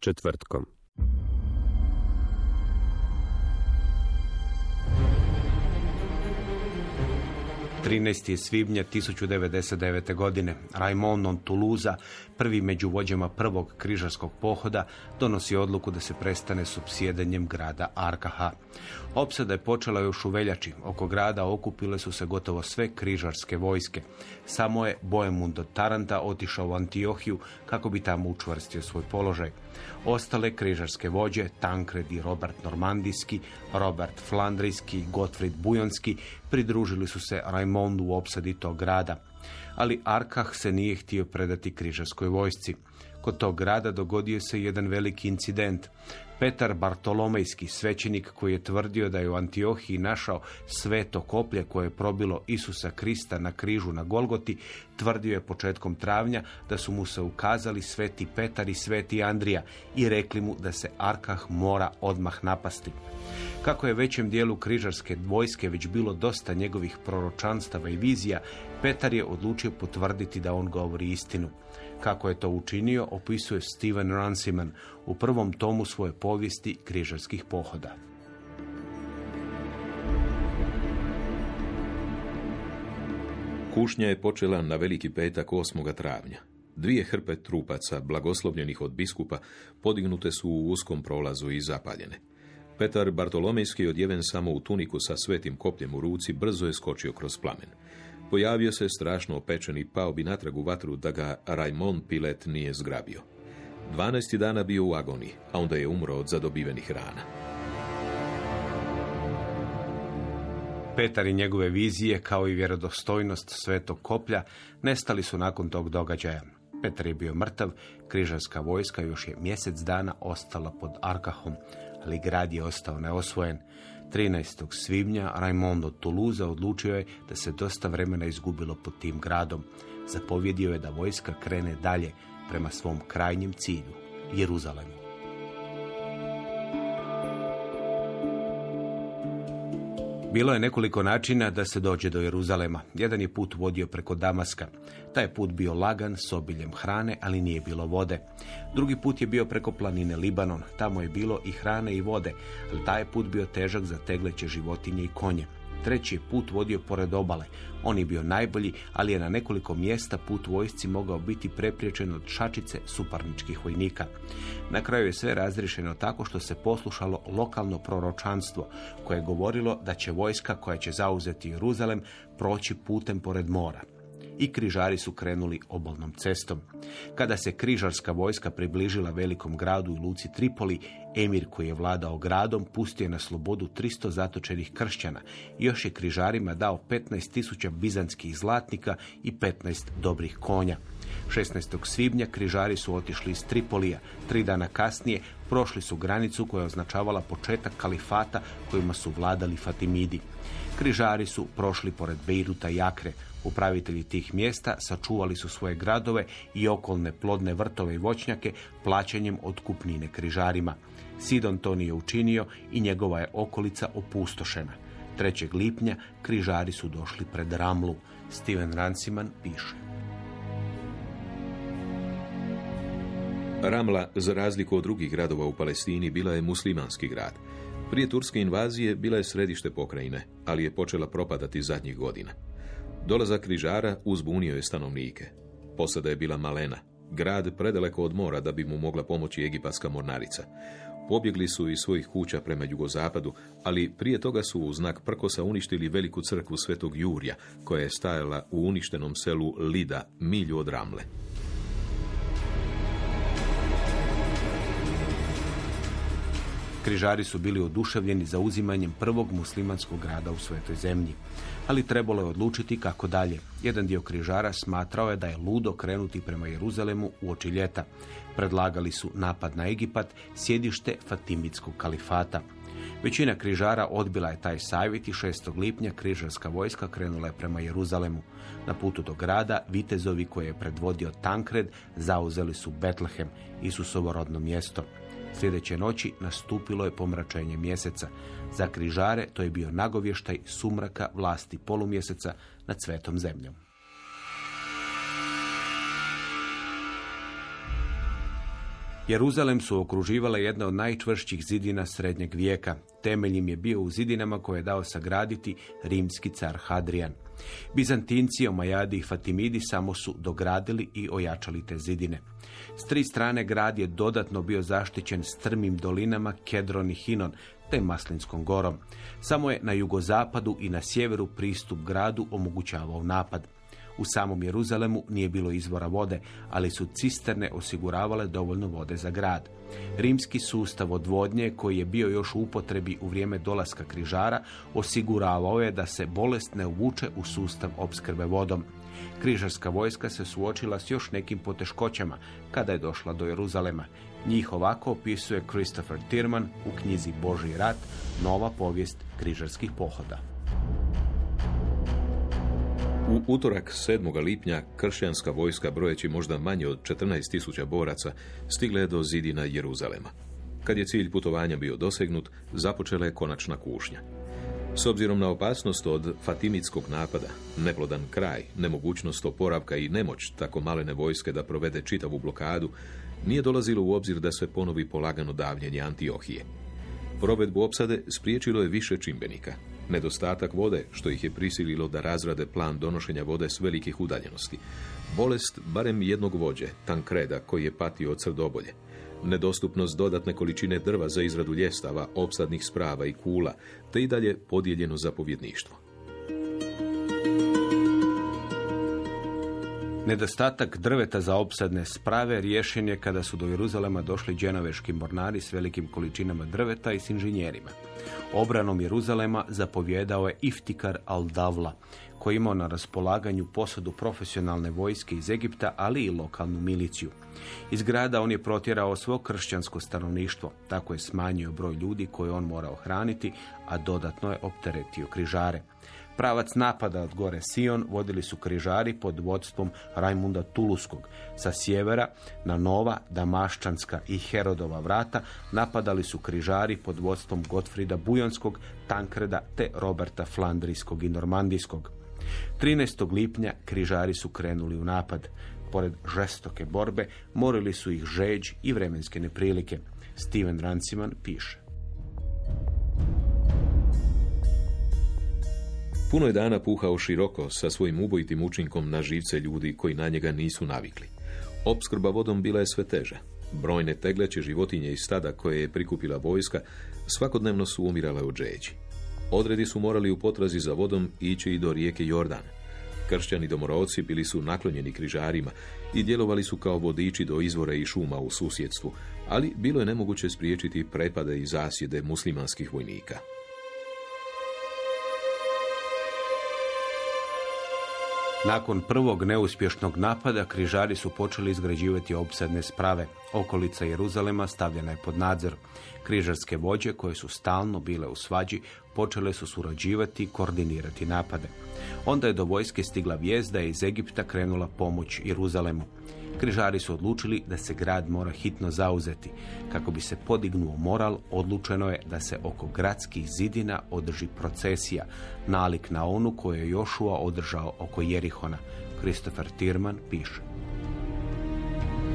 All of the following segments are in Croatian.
Četvrtkom. – 13. svibnja 1099. godine Raimond on Toulouse, prvi među vođama prvog križarskog pohoda, donosi odluku da se prestane s opsjedanjem grada Arkaha. Opsada je počela još u veljači. Oko grada okupile su se gotovo sve križarske vojske. Samo je Boemund od Taranta otišao u Antiohiju kako bi tamo učvrstio svoj položaj. Ostale križarske vođe, Tankred i Robert Normandijski, Robert Flandrijski Gottfried Bujonski, pridružili su se Raimondu u opsadi tog grada. Ali Arkah se nije htio predati križarskoj vojsci. Kod tog grada dogodio se jedan veliki incident. Petar Bartolomejski, svećenik koji je tvrdio da je u Antiohiji našao sveto koplje koje je probilo Isusa Krista na križu na Golgoti, tvrdio je početkom travnja da su mu se ukazali sveti Petar i sveti Andrija i rekli mu da se Arkah mora odmah napasti. Kako je većem dijelu križarske vojske već bilo dosta njegovih proročanstava i vizija, Petar je odlučio potvrditi da on govori istinu. Kako je to učinio, opisuje Steven Runciman u prvom tomu svoje povijesti križarskih pohoda. Kušnja je počela na veliki petak 8. travnja. Dvije hrpe trupaca, blagoslovljenih od biskupa, podignute su u uskom prolazu i zapaljene. Petar Bartolomejski, odjeven samo u tuniku sa svetim kopljem u ruci, brzo je skočio kroz plamen. Pojavio se strašno opečen i pao bi natrag u vatru da ga Raimond Pilet nije zgrabio. 12 dana bio u agoniji, a onda je umro od zadobivenih rana. Petar i njegove vizije, kao i vjerodostojnost svetog koplja, nestali su nakon tog događaja. Petar je bio mrtav, križarska vojska još je mjesec dana ostala pod Arkahom, ali grad je ostao neosvojen. 13. svibnja Raimond od Toulouse odlučio je da se dosta vremena izgubilo pod tim gradom. Zapovjedio je da vojska krene dalje prema svom krajnjem cilju, Jeruzalemu. Bilo je nekoliko načina da se dođe do Jeruzalema. Jedan je put vodio preko Damaska. Taj put bio lagan s obiljem hrane, ali nije bilo vode. Drugi put je bio preko planine Libanon. Tamo je bilo i hrane i vode, ali taj put bio težak za tegleće životinje i konje. Treći put vodio pored obale. On je bio najbolji, ali je na nekoliko mjesta put vojsci mogao biti prepriječen od šačice suparničkih vojnika. Na kraju je sve razriješeno tako što se poslušalo lokalno proročanstvo koje je govorilo da će vojska koja će zauzeti Jeruzalem proći putem pored mora i križari su krenuli obalnom cestom. Kada se križarska vojska približila velikom gradu i luci Tripoli, emir koji je vladao gradom pustio na slobodu 300 zatočenih kršćana još je križarima dao 15.000 bizanskih zlatnika i 15 dobrih konja. 16. svibnja križari su otišli iz Tripolija. Tri dana kasnije prošli su granicu koja je označavala početak kalifata kojima su vladali Fatimidi. Križari su prošli pored Beiruta i Akre. Upravitelji tih mjesta sačuvali su svoje gradove i okolne plodne vrtove i voćnjake plaćanjem otkupnine križarima. Sidon to nije učinio i njegova je okolica opustošena. 3. lipnja križari su došli pred Ramlu. Steven Ranciman piše. Ramla, za razliku od drugih gradova u Palestini, bila je muslimanski grad. Prije turske invazije bila je središte pokrajine, ali je počela propadati zadnjih godina. Dolazak križara uzbunio je stanovnike. Posada je bila malena, grad predaleko od mora da bi mu mogla pomoći egipatska mornarica. Pobjegli su iz svojih kuća prema jugozapadu, ali prije toga su u znak prkosa uništili veliku crkvu Svetog Jurja, koja je stajala u uništenom selu Lida, milju od Ramle. Križari su bili oduševljeni za uzimanjem prvog muslimanskog grada u svetoj zemlji. Ali trebalo je odlučiti kako dalje. Jedan dio križara smatrao je da je ludo krenuti prema Jeruzalemu u oči ljeta. Predlagali su napad na Egipat, sjedište Fatimitskog kalifata. Većina križara odbila je taj savjet i 6. lipnja križarska vojska krenula je prema Jeruzalemu. Na putu do grada vitezovi koje je predvodio Tankred zauzeli su Betlehem, Isusovo rodno mjesto. Sljedeće noći nastupilo je pomračenje mjeseca. Za križare to je bio nagovještaj sumraka vlasti polumjeseca nad svetom zemljom. Jeruzalem su okruživala jedna od najčvršćih zidina srednjeg vijeka. Temelj im je bio u zidinama koje je dao sagraditi rimski car Hadrian. Bizantinci, Omajadi i Fatimidi samo su dogradili i ojačali te zidine. S tri strane grad je dodatno bio zaštićen strmim dolinama Kedron i Hinon, te Maslinskom gorom. Samo je na jugozapadu i na sjeveru pristup gradu omogućavao napad. U samom Jeruzalemu nije bilo izvora vode, ali su cisterne osiguravale dovoljno vode za grad. Rimski sustav odvodnje, koji je bio još u upotrebi u vrijeme dolaska križara, osiguravao je da se bolest ne uvuče u sustav opskrbe vodom. Križarska vojska se suočila s još nekim poteškoćama kada je došla do Jeruzalema. Njih ovako opisuje Christopher Tierman u knjizi Boži rat, nova povijest križarskih pohoda. U utorak 7. lipnja kršćanska vojska brojeći možda manje od 14.000 boraca stigla je do zidina Jeruzalema. Kad je cilj putovanja bio dosegnut, započela je konačna kušnja. S obzirom na opasnost od fatimitskog napada, neplodan kraj, nemogućnost oporavka i nemoć tako malene vojske da provede čitavu blokadu, nije dolazilo u obzir da se ponovi polagano davljenje Antiohije. Provedbu opsade spriječilo je više čimbenika. Nedostatak vode, što ih je prisililo da razrade plan donošenja vode s velikih udaljenosti. Bolest barem jednog vođe, Tankreda, koji je patio od srdobolje. Nedostupnost dodatne količine drva za izradu ljestava, opsadnih sprava i kula, te i dalje podijeljeno zapovjedništvo. Nedostatak drveta za opsadne sprave riješen je kada su do Jeruzalema došli dženoveški mornari s velikim količinama drveta i s inženjerima. Obranom Jeruzalema zapovjedao je Iftikar al-Davla, koji imao na raspolaganju posadu profesionalne vojske iz Egipta, ali i lokalnu miliciju. Iz grada on je protjerao svo kršćansko stanovništvo, tako je smanjio broj ljudi koje on morao hraniti, a dodatno je opteretio križare. Pravac napada od gore Sion vodili su križari pod vodstvom Rajmunda Tuluskog. Sa sjevera na Nova, Damaščanska i Herodova vrata napadali su križari pod vodstvom Gotfrida Bujonskog, Tankreda te Roberta Flandrijskog i Normandijskog. 13. lipnja križari su krenuli u napad. Pored žestoke borbe morili su ih žeđ i vremenske neprilike. Steven Ranciman piše. Puno je dana puhao široko sa svojim ubojitim učinkom na živce ljudi koji na njega nisu navikli. Opskrba vodom bila je sve teža. Brojne tegleće životinje i stada koje je prikupila vojska svakodnevno su umirale od žeđi. Odredi su morali u potrazi za vodom ići i do rijeke Jordan. Kršćani domorodci bili su naklonjeni križarima i djelovali su kao vodiči do izvora i šuma u susjedstvu, ali bilo je nemoguće spriječiti prepade i zasjede muslimanskih vojnika. Nakon prvog neuspješnog napada, križari su počeli izgrađivati opsadne sprave. Okolica Jeruzalema stavljena je pod nadzor. Križarske vođe, koje su stalno bile u svađi, počele su surađivati i koordinirati napade. Onda je do vojske stigla vijest da je iz Egipta krenula pomoć Jeruzalemu. Križari su odlučili da se grad mora hitno zauzeti. Kako bi se podignuo moral, odlučeno je da se oko gradskih zidina održi procesija, nalik na onu koju je Jošua održao oko Jerihona. Christopher Tierman piše.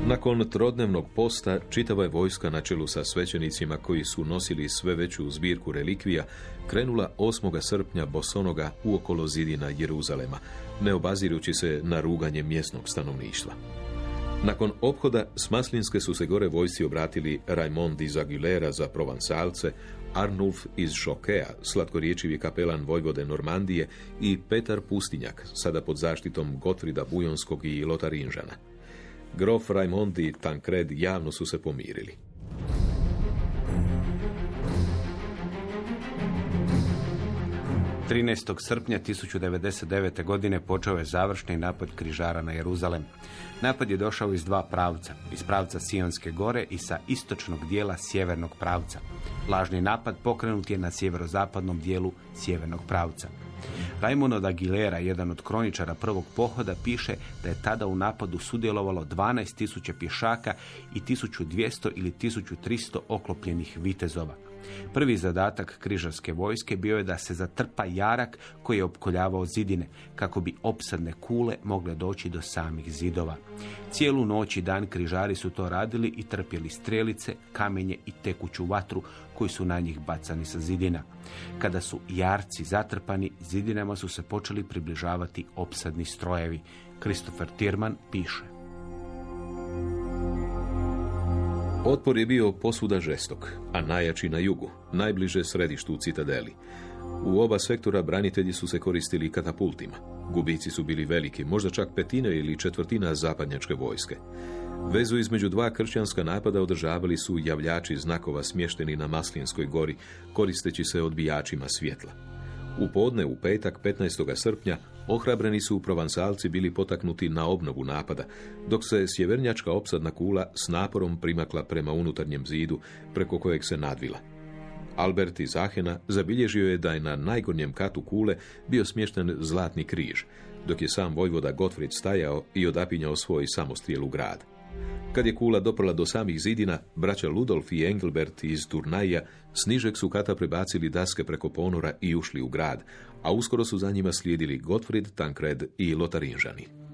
Nakon trodnevnog posta, čitava je vojska na čelu sa svećenicima koji su nosili sve veću zbirku relikvija, krenula 8. srpnja bosonoga uokolo zidina Jeruzalema, ne obazirući se na ruganje mjesnog stanovništva. Nakon ophoda s Maslinske su se gore vojsci obratili Raimond iz Aguilera za Provansalce, Arnulf iz Šokea, slatkoriječivi kapelan Vojvode Normandije i Petar Pustinjak, sada pod zaštitom Gotfrida Bujonskog i Lotarinžana. Grof Raimond i Tancred javno su se pomirili. 13. srpnja 1099. godine počeo je završni napad križara na Jeruzalem. Napad je došao iz dva pravca, iz pravca Sionske gore i sa istočnog dijela sjevernog pravca. Lažni napad pokrenut je na sjeverozapadnom dijelu sjevernog pravca. Raimundo da Aguilera, jedan od kroničara prvog pohoda, piše da je tada u napadu sudjelovalo 12.000 pješaka i 1200 ili 1300 oklopljenih vitezova. Prvi zadatak križarske vojske bio je da se zatrpa jarak koji je opkoljavao zidine, kako bi opsadne kule mogle doći do samih zidova. Cijelu noć i dan križari su to radili i trpjeli strelice, kamenje i tekuću vatru koji su na njih bacani sa zidina. Kada su jarci zatrpani, zidinama su se počeli približavati opsadni strojevi. Christopher Tirman piše. Otpor je bio posuda žestok, a najjači na jugu, najbliže središtu u citadeli. U oba sektora branitelji su se koristili katapultima. Gubici su bili veliki, možda čak petina ili četvrtina zapadnjačke vojske. Vezu između dva kršćanska napada održavali su javljači znakova smješteni na Maslinskoj gori, koristeći se odbijačima svjetla. U podne u petak 15. srpnja ohrabreni su provansalci bili potaknuti na obnovu napada, dok se sjevernjačka opsadna kula s naporom primakla prema unutarnjem zidu preko kojeg se nadvila. Albert iz Ahena zabilježio je da je na najgornjem katu kule bio smješten zlatni križ, dok je sam vojvoda Gottfried stajao i odapinjao svoj samostrijel u grad. Kad je kula doprla do samih zidina, braća Ludolf i Engelbert iz Turnaja s su kata prebacili daske preko ponora i ušli u grad, a uskoro su za njima slijedili Gottfried, Tancred i Lotarinžani.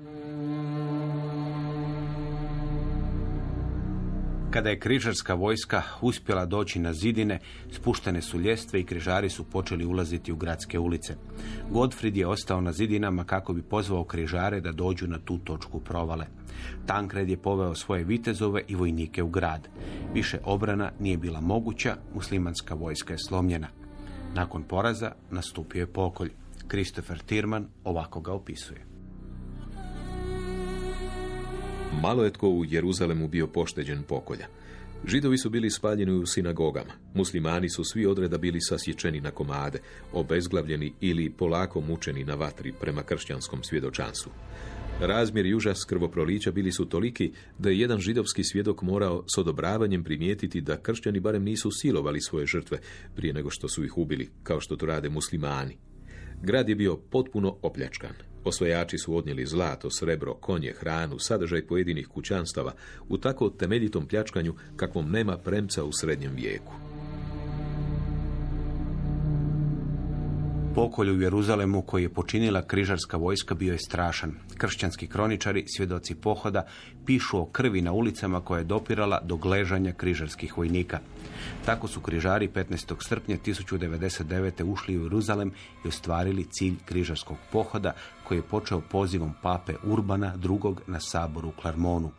Kada je križarska vojska uspjela doći na zidine, spuštene su ljestve i križari su počeli ulaziti u gradske ulice. Godfrid je ostao na zidinama kako bi pozvao križare da dođu na tu točku provale. Tankred je poveo svoje vitezove i vojnike u grad. Više obrana nije bila moguća, muslimanska vojska je slomljena. Nakon poraza nastupio je pokolj. Christopher Tirman ovako ga opisuje. Malo je tko u Jeruzalemu bio pošteđen pokolja. Židovi su bili spaljeni u sinagogama. Muslimani su svi odreda bili sasječeni na komade, obezglavljeni ili polako mučeni na vatri prema kršćanskom svjedočanstvu. Razmjer i užas krvoprolića bili su toliki da je jedan židovski svjedok morao s odobravanjem primijetiti da kršćani barem nisu silovali svoje žrtve prije nego što su ih ubili, kao što to rade muslimani. Grad je bio potpuno opljačkan. Osvojači su odnijeli zlato, srebro, konje, hranu, sadržaj pojedinih kućanstava u tako temeljitom pljačkanju kakvom nema premca u srednjem vijeku. Pokolj u Jeruzalemu koji je počinila križarska vojska bio je strašan. Kršćanski kroničari, svjedoci pohoda, pišu o krvi na ulicama koja je dopirala do gležanja križarskih vojnika. Tako su križari 15. srpnja 1099. ušli u Jeruzalem i ostvarili cilj križarskog pohoda koji je počeo pozivom pape Urbana II. na saboru u Klarmonu.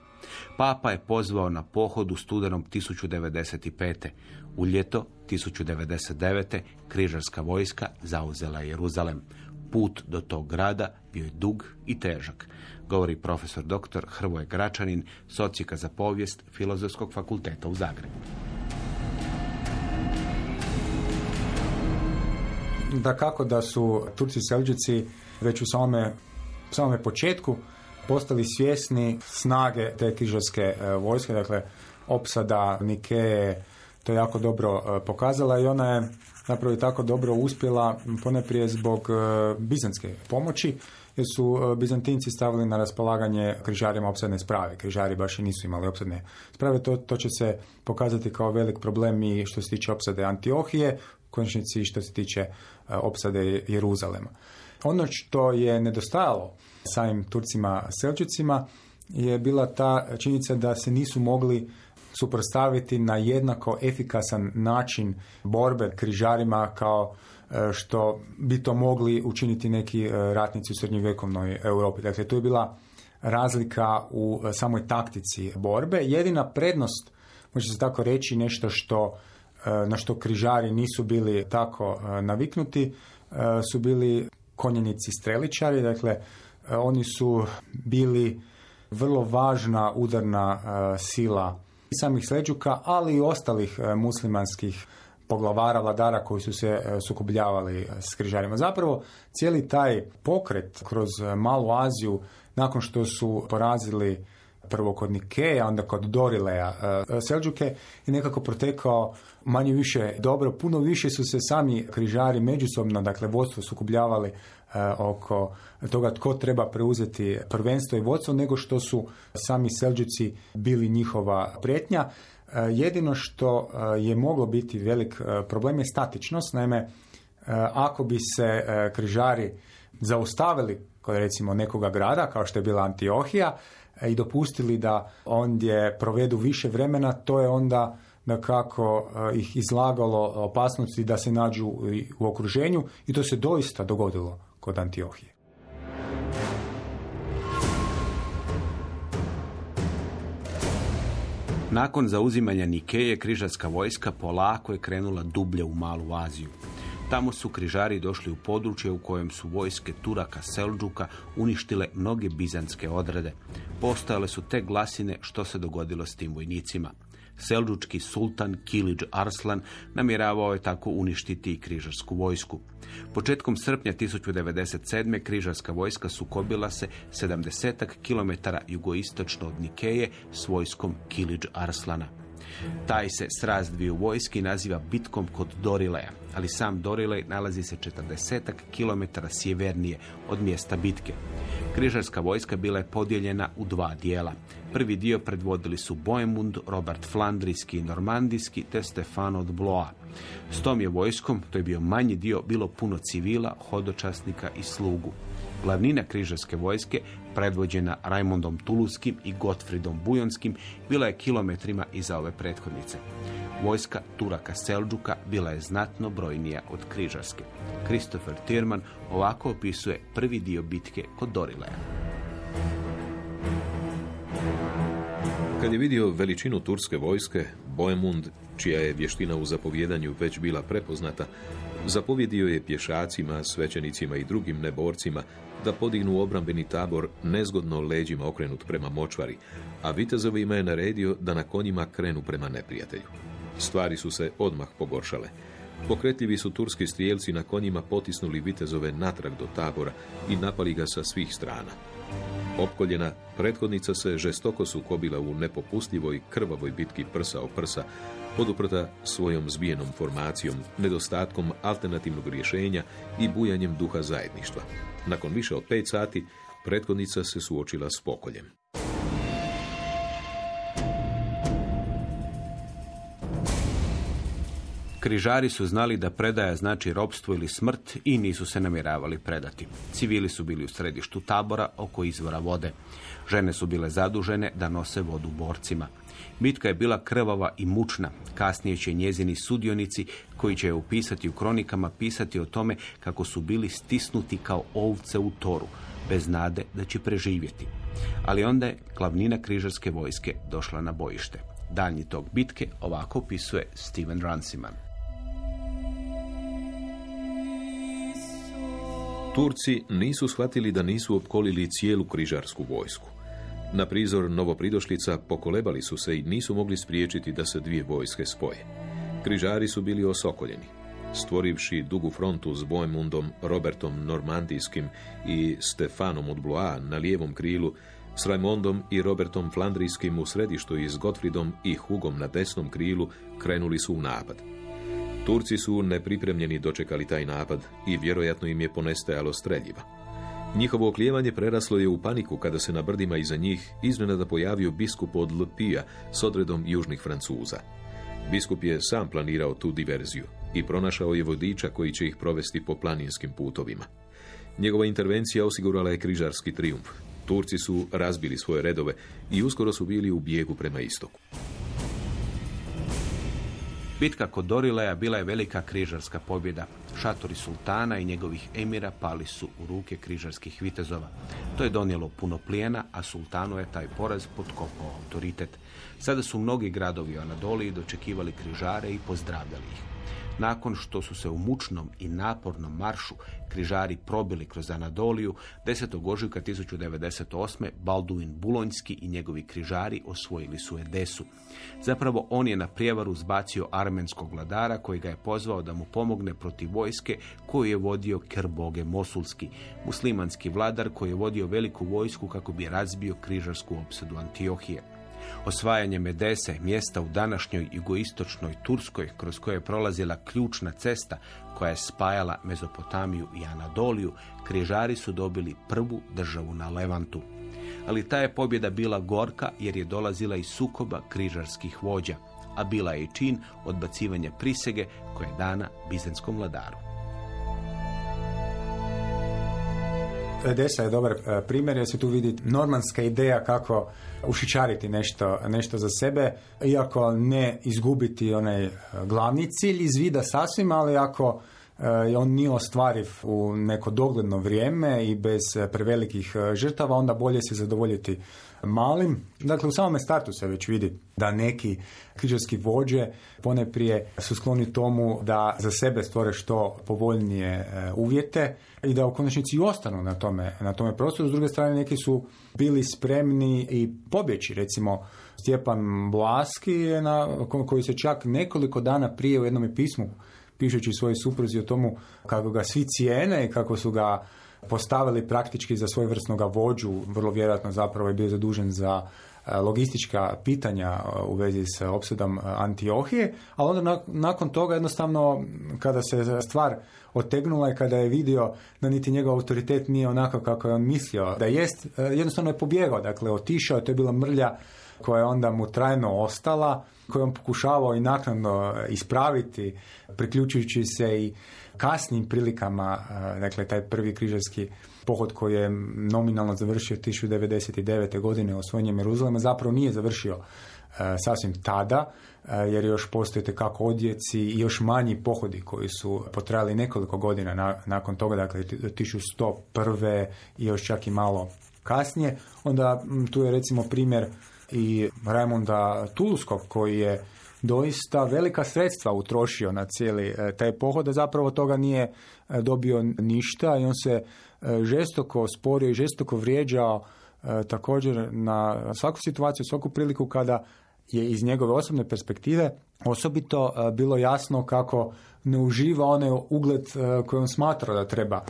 Papa je pozvao na pohod u studenom 1095. U ljeto 1099. križarska vojska zauzela je Jeruzalem. Put do tog grada bio je dug i težak, govori profesor dr. Hrvoje Gračanin, socijaka za povijest Filozofskog fakulteta u Zagrebu. Da kako da su Turci Selđici već u samome, samome početku postali svjesni snage te križarske e, vojske, dakle opsada Nike to jako dobro e, pokazala i ona je zapravo i tako dobro uspjela poneprije zbog e, bizantske pomoći jer su Bizantinci stavili na raspolaganje križarima opsadne sprave. Križari baš i nisu imali opsadne sprave. To, to će se pokazati kao velik problem i što se tiče opsade Antiohije, u konačnici što se tiče opsade Jeruzalema. Ono što je nedostajalo samim Turcima Selčicima je bila ta činjenica da se nisu mogli suprotstaviti na jednako efikasan način borbe križarima kao e, što bi to mogli učiniti neki e, ratnici u srednjovjekovnoj Europi. Dakle, tu je bila razlika u e, samoj taktici borbe. Jedina prednost, može se tako reći, nešto što na što križari nisu bili tako naviknuti, su bili konjenici streličari, dakle oni su bili vrlo važna udarna sila samih Sleđuka, ali i ostalih muslimanskih poglavara, vladara koji su se sukobljavali s križarima. Zapravo, cijeli taj pokret kroz Malu Aziju nakon što su porazili prvo kod Nikeja, onda kod Dorileja e, Selđuke i nekako protekao manje više dobro. Puno više su se sami križari međusobno, dakle vodstvo sukubljavali e, oko toga tko treba preuzeti prvenstvo i vodstvo nego što su sami Selđuci bili njihova prijetnja. E, jedino što je moglo biti velik problem je statičnost. Naime, ako bi se križari zaustavili kod recimo nekoga grada kao što je bila Antiohija e, i dopustili da ondje provedu više vremena, to je onda da kako e, ih izlagalo opasnosti da se nađu u okruženju i to se doista dogodilo kod Antiohije. Nakon zauzimanja Nikeje, križarska vojska polako je krenula dublje u Malu Aziju. Tamo su križari došli u područje u kojem su vojske Turaka Selđuka uništile mnoge bizanske odrede. Postojale su te glasine što se dogodilo s tim vojnicima. Selđučki sultan Kiliđ Arslan namjeravao je tako uništiti i križarsku vojsku. Početkom srpnja 1097. križarska vojska sukobila se 70 km jugoistočno od Nikeje s vojskom Kiliđ Arslana. Taj se sraz dviju vojski naziva bitkom kod Dorileja, ali sam Dorilej nalazi se 40 km sjevernije od mjesta bitke. Križarska vojska bila je podijeljena u dva dijela. Prvi dio predvodili su Boemund, Robert Flandrijski i Normandijski te Stefano od Blois. S tom je vojskom, to je bio manji dio, bilo puno civila, hodočasnika i slugu. Glavnina križarske vojske, predvođena Raimondom Tuluskim i Gottfriedom Bujonskim, bila je kilometrima iza ove prethodnice. Vojska Turaka Selđuka bila je znatno brojnija od križarske. Christopher Tierman ovako opisuje prvi dio bitke kod Dorileja. Kad je vidio veličinu turske vojske, Boemund, čija je vještina u zapovjedanju već bila prepoznata, zapovjedio je pješacima, svećenicima i drugim neborcima da podignu obrambeni tabor nezgodno leđima okrenut prema močvari, a vitezovima je naredio da na konjima krenu prema neprijatelju. Stvari su se odmah pogoršale. Pokretljivi su turski strijelci na konjima potisnuli vitezove natrag do tabora i napali ga sa svih strana. Opkoljena, prethodnica se žestoko sukobila u nepopustljivoj krvavoj bitki prsa o prsa, poduprta svojom zbijenom formacijom, nedostatkom alternativnog rješenja i bujanjem duha zajedništva. Nakon više od pet sati, prethodnica se suočila s pokoljem. Križari su znali da predaja znači ropstvo ili smrt i nisu se namjeravali predati. Civili su bili u središtu tabora oko izvora vode. Žene su bile zadužene da nose vodu borcima. Bitka je bila krvava i mučna. Kasnije će njezini sudionici, koji će je upisati u kronikama, pisati o tome kako su bili stisnuti kao ovce u toru, bez nade da će preživjeti. Ali onda je glavnina križarske vojske došla na bojište. Daljnji tog bitke ovako opisuje Steven Runciman. Turci nisu shvatili da nisu opkolili cijelu križarsku vojsku. Na prizor novopridošlica pokolebali su se i nisu mogli spriječiti da se dvije vojske spoje. Križari su bili osokoljeni. Stvorivši dugu frontu s Boemundom, Robertom Normandijskim i Stefanom od Blois na lijevom krilu, s Raimondom i Robertom Flandrijskim u središtu i s Gottfriedom i Hugom na desnom krilu krenuli su u napad. Turci su nepripremljeni dočekali taj napad i vjerojatno im je ponestajalo streljiva. Njihovo oklijevanje preraslo je u paniku kada se na brdima iza njih iznenada pojavio biskup od Lpija s odredom južnih Francuza. Biskup je sam planirao tu diverziju i pronašao je vodiča koji će ih provesti po planinskim putovima. Njegova intervencija osigurala je križarski trijumf. Turci su razbili svoje redove i uskoro su bili u bijegu prema istoku. Bitka kod Dorileja bila je velika križarska pobjeda. Šatori sultana i njegovih emira pali su u ruke križarskih vitezova. To je donijelo puno plijena, a sultanu je taj poraz potkopao autoritet. Sada su mnogi gradovi u Anadoliji dočekivali križare i pozdravljali ih. Nakon što su se u mučnom i napornom maršu križari probili kroz Anadoliju, 10. ožujka 1098. Balduin Bulonjski i njegovi križari osvojili su Edesu. Zapravo on je na prijevaru zbacio armenskog vladara koji ga je pozvao da mu pomogne protiv vojske koju je vodio Kerboge Mosulski, muslimanski vladar koji je vodio veliku vojsku kako bi razbio križarsku opsadu Antiohije. Osvajanje Medese, mjesta u današnjoj jugoistočnoj Turskoj kroz koje je prolazila ključna cesta koja je spajala Mezopotamiju i Anadoliju, križari su dobili prvu državu na Levantu. Ali ta je pobjeda bila gorka jer je dolazila iz sukoba križarskih vođa, a bila je i čin odbacivanja prisege koja je dana bizenskom vladaru. Edesa je dobar e, primjer jer se tu vidi normanska ideja kako ušičariti nešto, nešto za sebe, iako ne izgubiti onaj e, glavni cilj iz vida sasvim, ali ako on nije ostvariv u neko dogledno vrijeme i bez prevelikih žrtava, onda bolje se zadovoljiti malim. Dakle, u samome startu se već vidi da neki križarski vođe pone prije su skloni tomu da za sebe stvore što povoljnije e, uvjete i da u konačnici i ostanu na tome, na tome prostoru. S druge strane, neki su bili spremni i pobjeći. Recimo, Stjepan Blaski, na, koji se čak nekoliko dana prije u jednom pismu pišući svojoj supruzi o tomu kako ga svi cijene i kako su ga postavili praktički za svoj vođu, vrlo vjerojatno zapravo je bio zadužen za e, logistička pitanja e, u vezi s opsadom e, Antiohije, ali onda nakon toga jednostavno kada se stvar otegnula i kada je vidio da niti njegov autoritet nije onako kako je on mislio da jest, jednostavno je pobjegao, dakle otišao, to je bila mrlja koja je onda mu trajno ostala, koju on pokušavao i naknadno ispraviti, priključujući se i kasnim prilikama, dakle taj prvi križarski pohod koji je nominalno završio 1099. godine osvojenjem Jeruzalema zapravo nije završio sasvim tada, jer još postoje kako odjeci i još manji pohodi koji su potrajali nekoliko godina nakon toga, dakle 1101. i još čak i malo kasnije. Onda tu je recimo primjer i Raimonda Tuluskog koji je doista velika sredstva utrošio na cijeli e, taj pohod, a zapravo toga nije e, dobio ništa i on se e, žestoko sporio i žestoko vrijeđao također na svaku situaciju, svaku priliku kada je iz njegove osobne perspektive osobito bilo jasno kako ne uživa onaj ugled koji on smatra da treba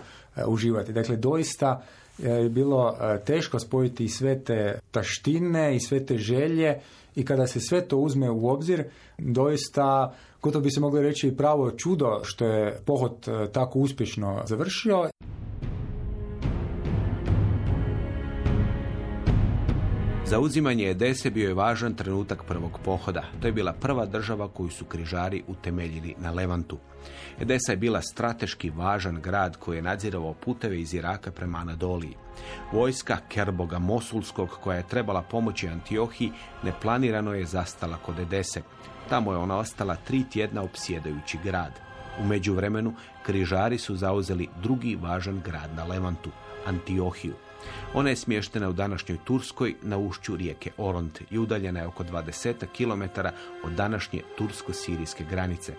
uživati. Dakle, doista je bilo teško spojiti sve te taštine i sve te želje i kada se sve to uzme u obzir, doista gotovo bi se mogli reći pravo čudo što je pohod e, tako uspješno završio. Za uzimanje Edese bio je važan trenutak prvog pohoda. To je bila prva država koju su križari utemeljili na Levantu. Edesa je bila strateški važan grad koji je nadzirao puteve iz Iraka prema Anadoliji. Vojska Kerboga Mosulskog koja je trebala pomoći Antiohiji neplanirano je zastala kod Edese. Tamo je ona ostala tri tjedna opsjedajući grad. U međuvremenu križari su zauzeli drugi važan grad na Levantu, Antiohiju. Ona je smještena u današnjoj Turskoj na ušću rijeke Oront i udaljena je oko 20 km od današnje tursko-sirijske granice.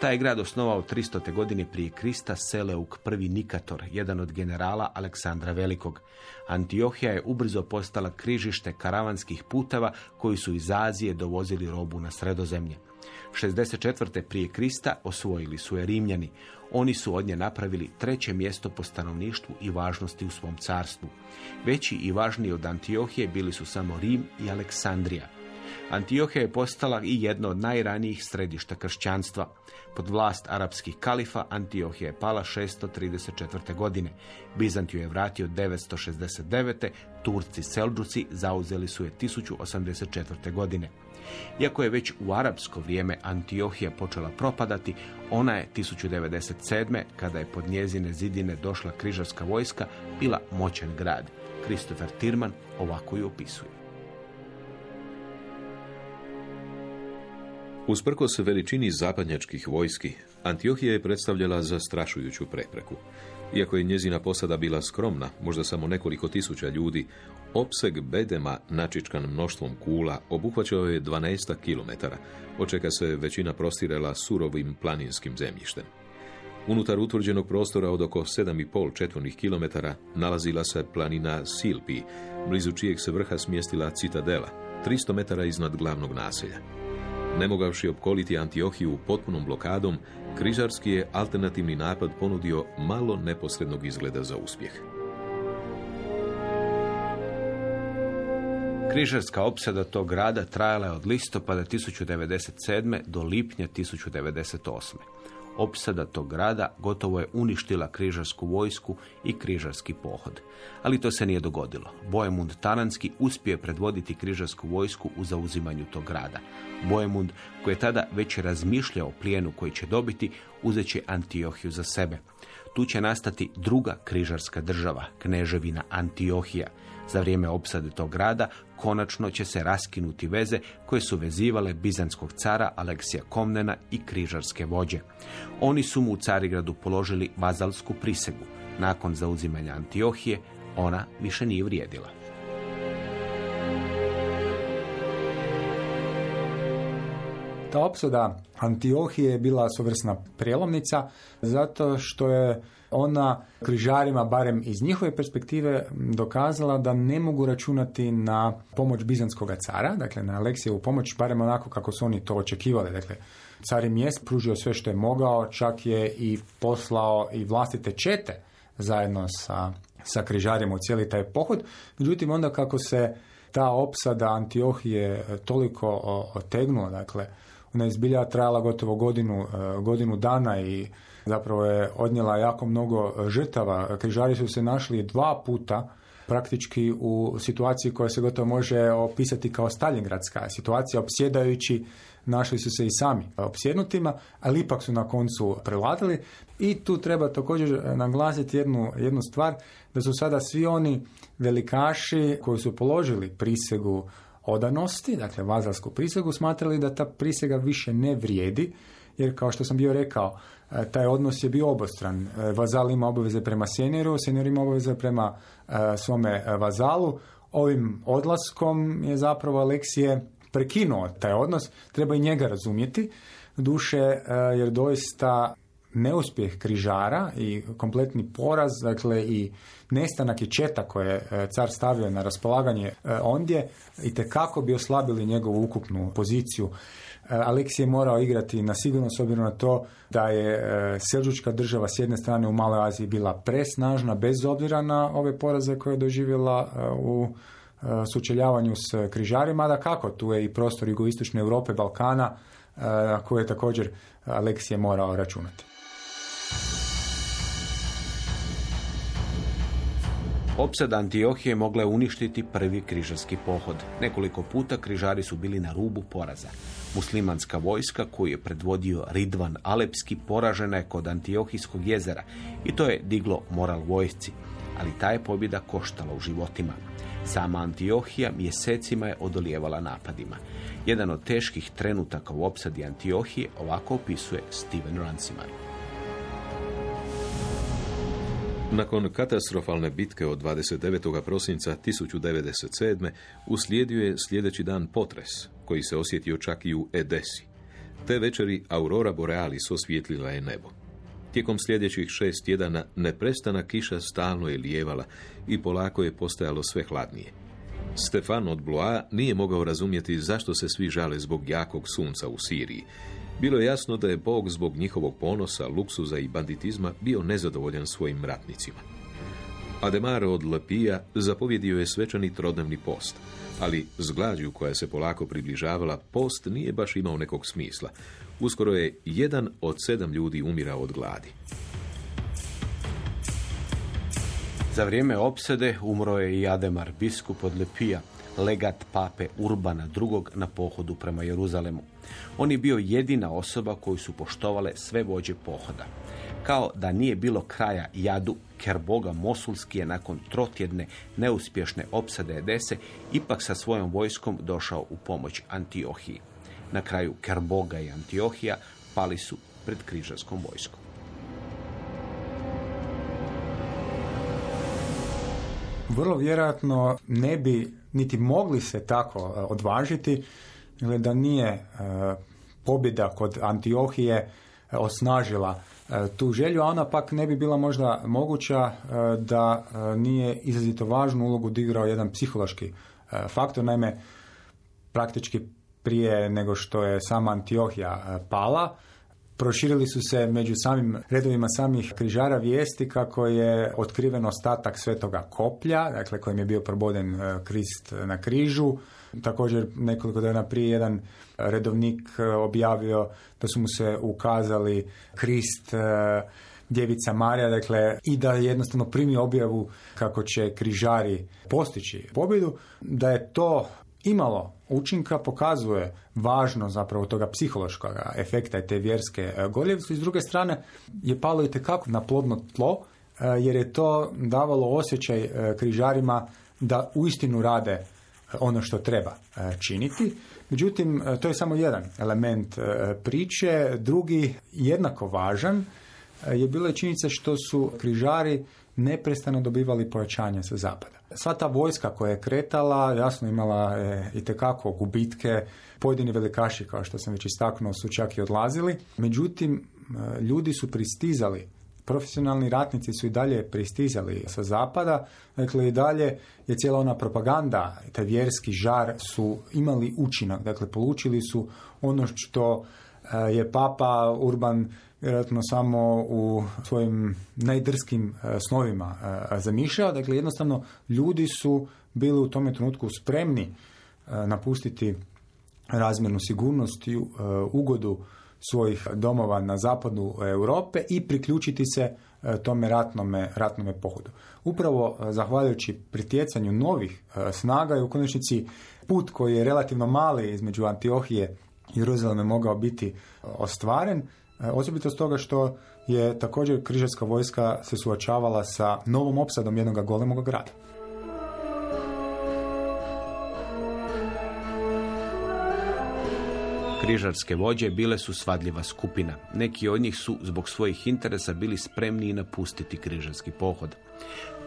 Taj grad osnovao 300. godine prije Krista Seleuk prvi Nikator, jedan od generala Aleksandra Velikog. Antiohija je ubrzo postala križište karavanskih puteva koji su iz Azije dovozili robu na sredozemlje. 64. prije Krista osvojili su je Rimljani. Oni su od nje napravili treće mjesto po stanovništvu i važnosti u svom carstvu. Veći i važniji od Antiohije bili su samo Rim i Aleksandrija. Antiohija je postala i jedno od najranijih središta kršćanstva. Pod vlast arapskih kalifa Antiohija je pala 634. godine. Bizantiju je vratio 969. Turci Selđuci zauzeli su je 1084. godine. Iako je već u arapsko vrijeme Antiohija počela propadati, ona je 1097. kada je pod njezine zidine došla križarska vojska, bila moćan grad. Christopher Tirman ovako ju opisuje. Usprkos veličini zapadnjačkih vojski, Antiohija je predstavljala zastrašujuću prepreku. Iako je njezina posada bila skromna, možda samo nekoliko tisuća ljudi, opseg bedema načičkan mnoštvom kula obuhvaćao je 12 km, od čega se većina prostirala surovim planinskim zemljištem. Unutar utvrđenog prostora od oko 7,5 četvornih kilometara nalazila se planina Silpi, blizu čijeg se vrha smjestila citadela, 300 metara iznad glavnog naselja. Nemogavši opkoliti Antiohiju potpunom blokadom, križarski je alternativni napad ponudio malo neposrednog izgleda za uspjeh. Križarska opsada tog grada trajala je od listopada 1097. do lipnja 1098. Opsada tog grada gotovo je uništila križarsku vojsku i križarski pohod. Ali to se nije dogodilo. Bojemund Tananski uspije predvoditi križarsku vojsku u zauzimanju tog grada. Bojemund, koji je tada već razmišljao o plijenu koji će dobiti, uzet će Antiohiju za sebe. Tu će nastati druga križarska država, kneževina Antiohija. Za vrijeme opsade tog grada konačno će se raskinuti veze koje su vezivale bizanskog cara Aleksija Komnena i križarske vođe. Oni su mu u Carigradu položili vazalsku prisegu. Nakon zauzimanja Antiohije, ona više nije vrijedila. Ta opsada Antiohije je bila svojevrsna prijelomnica zato što je ona križarima, barem iz njihove perspektive, dokazala da ne mogu računati na pomoć Bizanskog cara, dakle na Aleksijevu pomoć, barem onako kako su oni to očekivali. Dakle, car im je pružio sve što je mogao, čak je i poslao i vlastite čete zajedno sa, sa križarima u cijeli taj pohod. Međutim, onda kako se ta opsada Antiohije toliko otegnula, dakle, ona je zbilja trajala gotovo godinu, e, godinu dana i zapravo je odnijela jako mnogo žrtava. Križari su se našli dva puta praktički u situaciji koja se gotovo može opisati kao Stalingradska situacija, opsjedajući našli su se i sami opsjednutima, ali ipak su na koncu prevladali. I tu treba također naglasiti jednu, jednu stvar, da su sada svi oni velikaši koji su položili prisegu odanosti, dakle vazalsku prisegu, smatrali da ta prisega više ne vrijedi, jer kao što sam bio rekao, e, taj odnos je bio obostran. E, vazal ima obaveze prema senioru, senior ima obaveze prema e, svome vazalu. Ovim odlaskom je zapravo Aleksije prekinuo taj odnos, treba i njega razumjeti. Duše, jer doista neuspjeh križara i kompletni poraz, dakle i nestanak i četa koje je car stavio na raspolaganje ondje i kako bi oslabili njegovu ukupnu poziciju E, Aleksije je morao igrati na sigurno s obzirom na to da je e, Selđučka država s jedne strane u Maloj Aziji bila presnažna bez obzira na ove poraze koje je doživjela e, u sučeljavanju s križarima, da kako tu je i prostor jugoistočne Europe, Balkana, koje je također Aleksije morao računati. Opsada Antiohije mogla je uništiti prvi križarski pohod. Nekoliko puta križari su bili na rubu poraza. Muslimanska vojska koju je predvodio Ridvan Alepski poražena je kod Antiohijskog jezera i to je diglo moral vojsci, ali ta je pobjeda koštala u životima. Sama Antiohija mjesecima je odolijevala napadima. Jedan od teških trenutaka u opsadi Antiohije ovako opisuje Steven Ranciman. Nakon katastrofalne bitke od 29. prosinca 1097. uslijedio je sljedeći dan potres, koji se osjetio čak i u Edesi. Te večeri Aurora Borealis osvijetlila je nebo. Tijekom sljedećih šest tjedana neprestana kiša stalno je lijevala i polako je postajalo sve hladnije. Stefan od Blois nije mogao razumjeti zašto se svi žale zbog jakog sunca u Siriji. Bilo je jasno da je Bog zbog njihovog ponosa, luksuza i banditizma bio nezadovoljan svojim ratnicima. Ademar od Lepija zapovjedio je svečani trodnevni post, ali s glađu koja se polako približavala, post nije baš imao nekog smisla. Uskoro je jedan od sedam ljudi umirao od gladi. Za vrijeme opsede umro je i Ademar, biskup od Lepija, legat pape Urbana II. na pohodu prema Jeruzalemu. On je bio jedina osoba koju su poštovale sve vođe pohoda. Kao da nije bilo kraja jadu, Kerboga Mosulski je nakon trotjedne neuspješne opsade Edese ipak sa svojom vojskom došao u pomoć Antiohiji. Na kraju Kerboga i Antiohija pali su pred križarskom vojskom. Vrlo vjerojatno ne bi niti mogli se tako e, odvažiti ili da nije e, pobjeda kod Antiohije e, osnažila tu želju, a ona pak ne bi bila možda moguća da nije izrazito važnu ulogu odigrao jedan psihološki faktor. Naime, praktički prije nego što je sama Antiohija pala, Proširili su se među samim redovima samih križara vijesti kako je otkriven ostatak svetoga koplja, dakle kojim je bio proboden e, Krist na križu. Također nekoliko dana prije jedan redovnik e, objavio da su mu se ukazali Krist e, djevica Marija, dakle, i da jednostavno primi objavu kako će križari postići pobjedu, da je to imalo učinka pokazuje važno zapravo toga psihološkog efekta i te vjerske e, gorljevice. S druge strane je palo i tekako na plodno tlo jer je to davalo osjećaj križarima da uistinu rade ono što treba činiti. Međutim, to je samo jedan element priče. Drugi, jednako važan, je bila činjenica što su križari neprestano dobivali pojačanje sa zapada. Sva ta vojska koja je kretala, jasno imala je i tekako gubitke, pojedini velikaši, kao što sam već istaknuo, su čak i odlazili. Međutim, e, ljudi su pristizali profesionalni ratnici su i dalje pristizali sa zapada, dakle i dalje je cijela ona propaganda, taj vjerski žar su imali učinak, dakle polučili su ono što e, je papa Urban vjerojatno samo u svojim najdrskim e, snovima e, zamišljao. Dakle, jednostavno ljudi su bili u tome trenutku spremni napustiti razmjernu sigurnost i ugodu svojih domova na zapadu Europe i priključiti se tome ratnome, ratnome pohodu. Upravo zahvaljujući pritjecanju novih snaga i u konačnici put koji je relativno mali između Antiohije i Jeruzaleme mogao biti ostvaren, E, osobito toga što je također križarska vojska se suočavala sa novom opsadom jednog golemog grada. Križarske vođe bile su svadljiva skupina. Neki od njih su zbog svojih interesa bili spremni napustiti križarski pohod.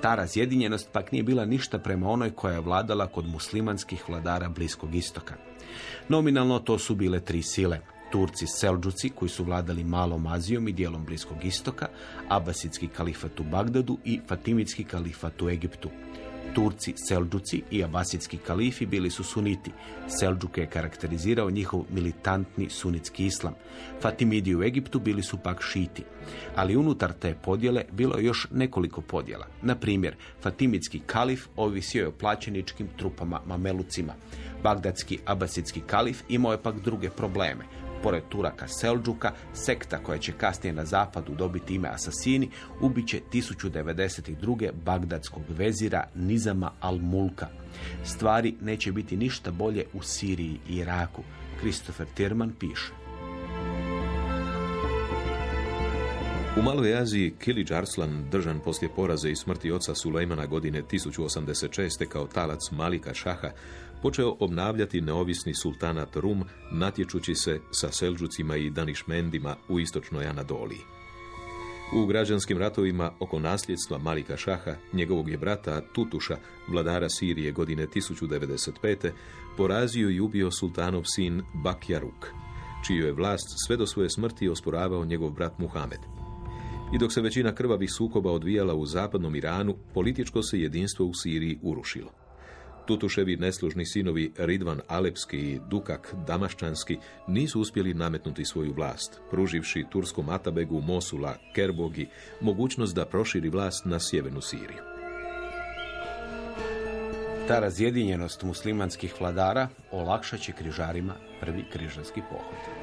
Ta razjedinjenost pak nije bila ništa prema onoj koja je vladala kod muslimanskih vladara Bliskog istoka. Nominalno to su bile tri sile – Turci Selđuci koji su vladali malom Azijom i dijelom Bliskog istoka, Abasidski kalifat u Bagdadu i Fatimitski kalifat u Egiptu. Turci, Selđuci i Abasidski kalifi bili su suniti. Selđuke je karakterizirao njihov militantni sunitski islam. Fatimidi u Egiptu bili su pak šiti. Ali unutar te podjele bilo je još nekoliko podjela. Na primjer, Fatimitski kalif ovisio je o plaćeničkim trupama mamelucima. Bagdadski abasidski kalif imao je pak druge probleme pored Turaka Selđuka, sekta koja će kasnije na zapadu dobiti ime Asasini, ubiće 1092. bagdadskog vezira Nizama al-Mulka. Stvari neće biti ništa bolje u Siriji i Iraku. Christopher Tirman piše. U Maloj Aziji Kilić Arslan, držan poslije poraze i smrti oca Sulejmana godine 1086. kao talac Malika Šaha, počeo obnavljati neovisni sultanat Rum, natječući se sa Selđucima i Danišmendima u istočnoj Anadoliji. U građanskim ratovima oko nasljedstva Malika Šaha, njegovog je brata Tutuša, vladara Sirije godine 1095. porazio i ubio sultanov sin Bakjaruk, čiju je vlast sve do svoje smrti osporavao njegov brat Muhamed. I dok se većina krvavih sukoba odvijala u zapadnom Iranu, političko se jedinstvo u Siriji urušilo. Tutuševi neslužni sinovi Ridvan Alepski i Dukak Damaščanski nisu uspjeli nametnuti svoju vlast, pruživši turskom Atabegu Mosula, Kerbogi, mogućnost da proširi vlast na sjevernu Siriju. Ta razjedinjenost muslimanskih vladara olakšat će križarima prvi križarski pohod.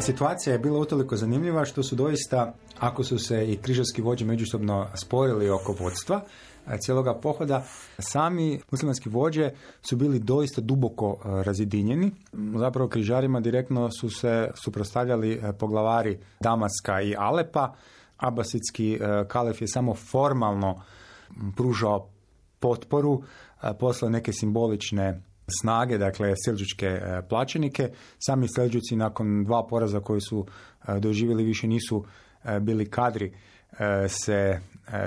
Situacija je bila utoliko zanimljiva što su doista, ako su se i križarski vođe međusobno sporili oko vodstva, e, cijeloga pohoda, sami muslimanski vođe su bili doista duboko e, razjedinjeni. Zapravo križarima direktno su se suprostavljali e, poglavari Damaska i Alepa. Abasitski kalef je samo formalno pružao potporu, poslao neke simbolične snage, dakle selđučke e, plaćenike. Sami selđuci nakon dva poraza koji su e, doživjeli više nisu e, bili kadri se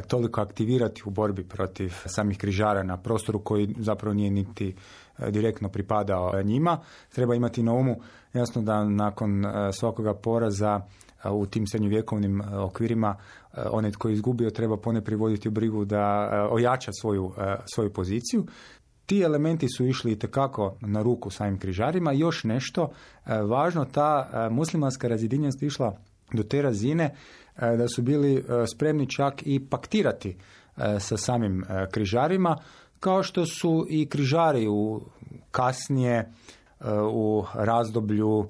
toliko aktivirati u borbi protiv samih križara na prostoru koji zapravo nije niti direktno pripadao njima. Treba imati na umu jasno da nakon svakoga poraza u tim srednjovjekovnim okvirima onaj tko je izgubio treba pone privoditi u brigu da ojača svoju, svoju poziciju. Ti elementi su išli itekako na ruku samim križarima. Još nešto e, važno, ta e, muslimanska razjedinjenost išla do te razine e, da su bili spremni čak i paktirati sa samim križarima, kao što su i križari u kasnije u razdoblju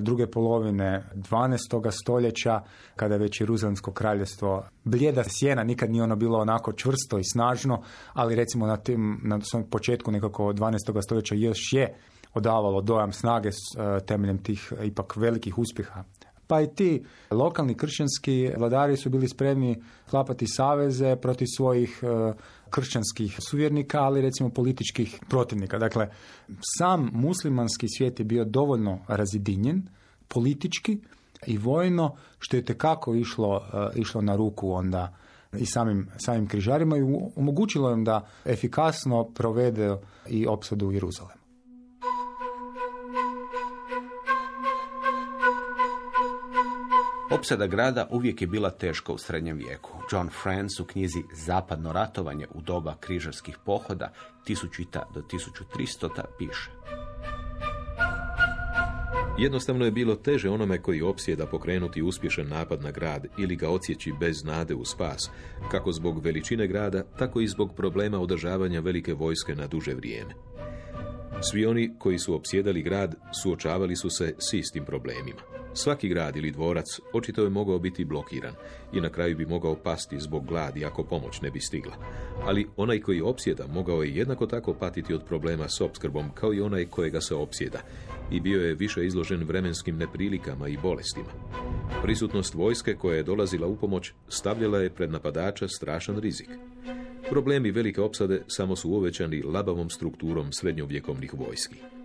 druge polovine 12. stoljeća, kada je već Jeruzalemsko kraljevstvo blijeda sjena, nikad nije ono bilo onako čvrsto i snažno, ali recimo na, tim, na svom početku nekako 12. stoljeća još je odavalo dojam snage e, temeljem tih ipak velikih uspjeha pa i ti lokalni kršćanski vladari su bili spremni klapati saveze protiv svojih e, kršćanskih suvjernika, ali recimo političkih protivnika. Dakle, sam muslimanski svijet je bio dovoljno razjedinjen politički i vojno, što je tekako išlo, e, išlo na ruku onda i samim, samim križarima i omogućilo im da efikasno provede i opsadu u Opsada grada uvijek je bila teška u srednjem vijeku. John Franz u knjizi Zapadno ratovanje u doba križarskih pohoda 1000 do 1300 piše. Jednostavno je bilo teže onome koji opsjeda pokrenuti uspješan napad na grad ili ga odsjeći bez nade u spas, kako zbog veličine grada, tako i zbog problema održavanja velike vojske na duže vrijeme. Svi oni koji su opsjedali grad suočavali su se s istim problemima. Svaki grad ili dvorac očito je mogao biti blokiran i na kraju bi mogao pasti zbog gladi ako pomoć ne bi stigla. Ali onaj koji opsjeda mogao je jednako tako patiti od problema s opskrbom kao i onaj kojega se opsjeda i bio je više izložen vremenskim neprilikama i bolestima. Prisutnost vojske koja je dolazila u pomoć stavljala je pred napadača strašan rizik. Problemi velike opsade samo su uvećani labavom strukturom srednjovjekovnih vojski.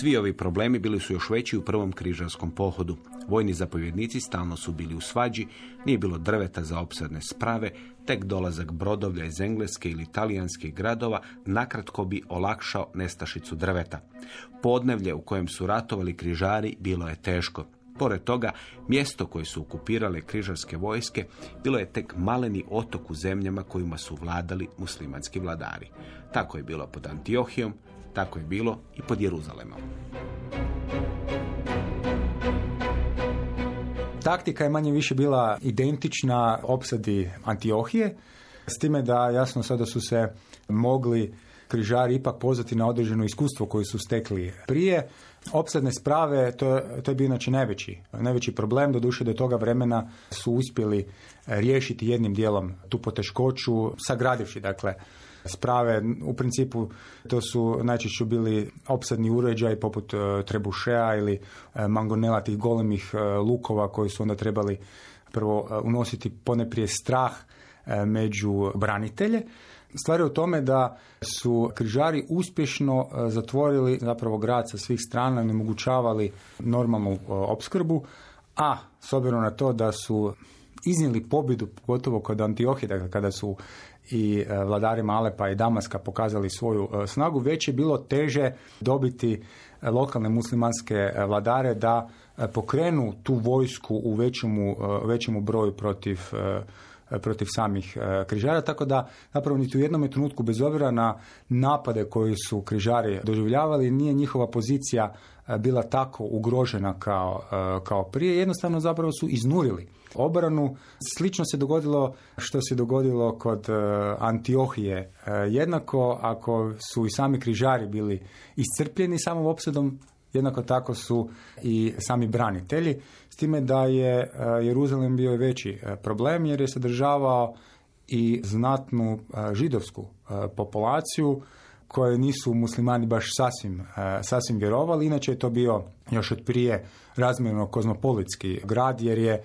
Svi ovi problemi bili su još veći u prvom križarskom pohodu. Vojni zapovjednici stalno su bili u svađi, nije bilo drveta za opsadne sprave, tek dolazak brodovlja iz engleske ili talijanskih gradova nakratko bi olakšao nestašicu drveta. Podnevlje u kojem su ratovali križari bilo je teško. Pored toga, mjesto koje su okupirale križarske vojske bilo je tek maleni otok u zemljama kojima su vladali muslimanski vladari. Tako je bilo pod Antiohijom, tako je bilo i pod Jeruzalemom. Taktika je manje više bila identična opsadi Antiohije, s time da jasno sada su se mogli križari ipak pozvati na određeno iskustvo koje su stekli prije. Opsadne sprave, to to je bio inače najveći, najveći problem, doduše do toga vremena su uspjeli riješiti jednim dijelom tu poteškoću, sagradivši dakle sprave. U principu to su najčešće bili opsadni uređaj poput e, trebušeja ili e, mangonela tih golemih e, lukova koji su onda trebali prvo unositi poneprije strah među branitelje. Stvar je u tome da su križari uspješno zatvorili zapravo grad sa svih strana onemogućavali normalnu opskrbu, a s obzirom na to da su iznijeli pobjedu, pogotovo kod Antiohije, dakle kada su i e, vladarima Alepa i Damaska pokazali svoju e, snagu, već je bilo teže dobiti e, lokalne muslimanske vladare da pokrenu tu vojsku u većemu, većemu broju protiv protiv samih križara, tako da zapravo niti u jednom trenutku bez obzira na napade koji su križari doživljavali, nije njihova pozicija bila tako ugrožena kao, kao prije, jednostavno zapravo su iznurili obranu. Slično se dogodilo što se dogodilo kod e, Antiohije. E, jednako ako su i sami križari bili iscrpljeni samom opsadom, jednako tako su i sami branitelji. S time da je e, Jeruzalem bio veći problem jer je sadržavao i znatnu židovsku populaciju koje nisu muslimani baš sasvim, sasvim vjerovali. Inače je to bio još od prije razmjerno kozmopolitski grad jer je e,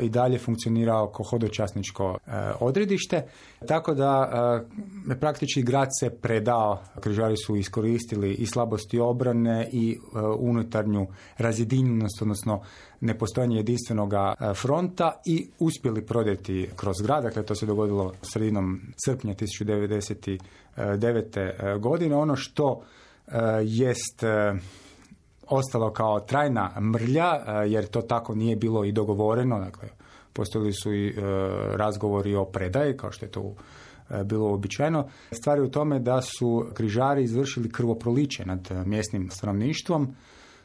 i dalje funkcionirao kao hodočasničko e, odredište, tako da e, praktički grad se predao, križari su iskoristili i slabosti obrane i unutarnju razjedinjenost, odnosno nepostojanje jedinstvenog fronta i uspjeli prodjeti kroz grad, dakle to se dogodilo sredinom srpnja 1999. godine. Ono što jest ostalo kao trajna mrlja, e, jer to tako nije bilo i dogovoreno, dakle, postojili su i e, razgovori o predaji, kao što je to e, bilo uobičajeno. Stvar je u tome da su križari izvršili krvoproliće nad mjesnim stanovništvom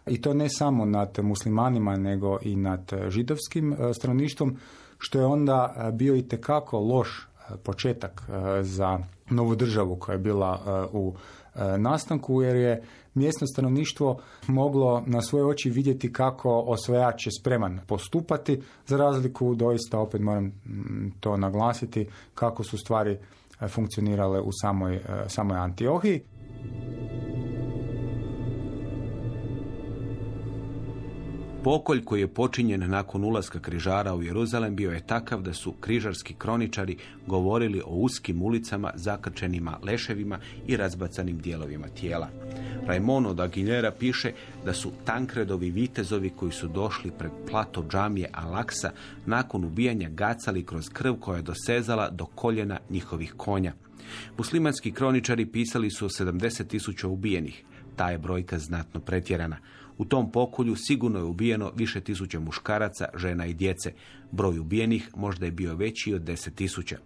i to ne samo nad muslimanima, nego i nad židovskim stanovništvom, što je onda bio i tekako loš početak za novu državu koja je bila u nastanku, jer je mjesno stanovništvo moglo na svoje oči vidjeti kako osvajač je spreman postupati, za razliku doista, opet moram mm, to naglasiti, kako su stvari e, funkcionirale u samoj, e, samoj Antiohiji. Pokolj koji je počinjen nakon ulaska križara u Jeruzalem bio je takav da su križarski kroničari govorili o uskim ulicama zakrčenima leševima i razbacanim dijelovima tijela. Raimono da Aguilera piše da su tankredovi vitezovi koji su došli pred plato džamije Alaksa nakon ubijanja gacali kroz krv koja je dosezala do koljena njihovih konja. Muslimanski kroničari pisali su o 70 tisuća ubijenih. Ta je brojka znatno pretjerana. U tom pokolju sigurno je ubijeno više tisuća muškaraca, žena i djece. Broj ubijenih možda je bio veći od deset tisuća.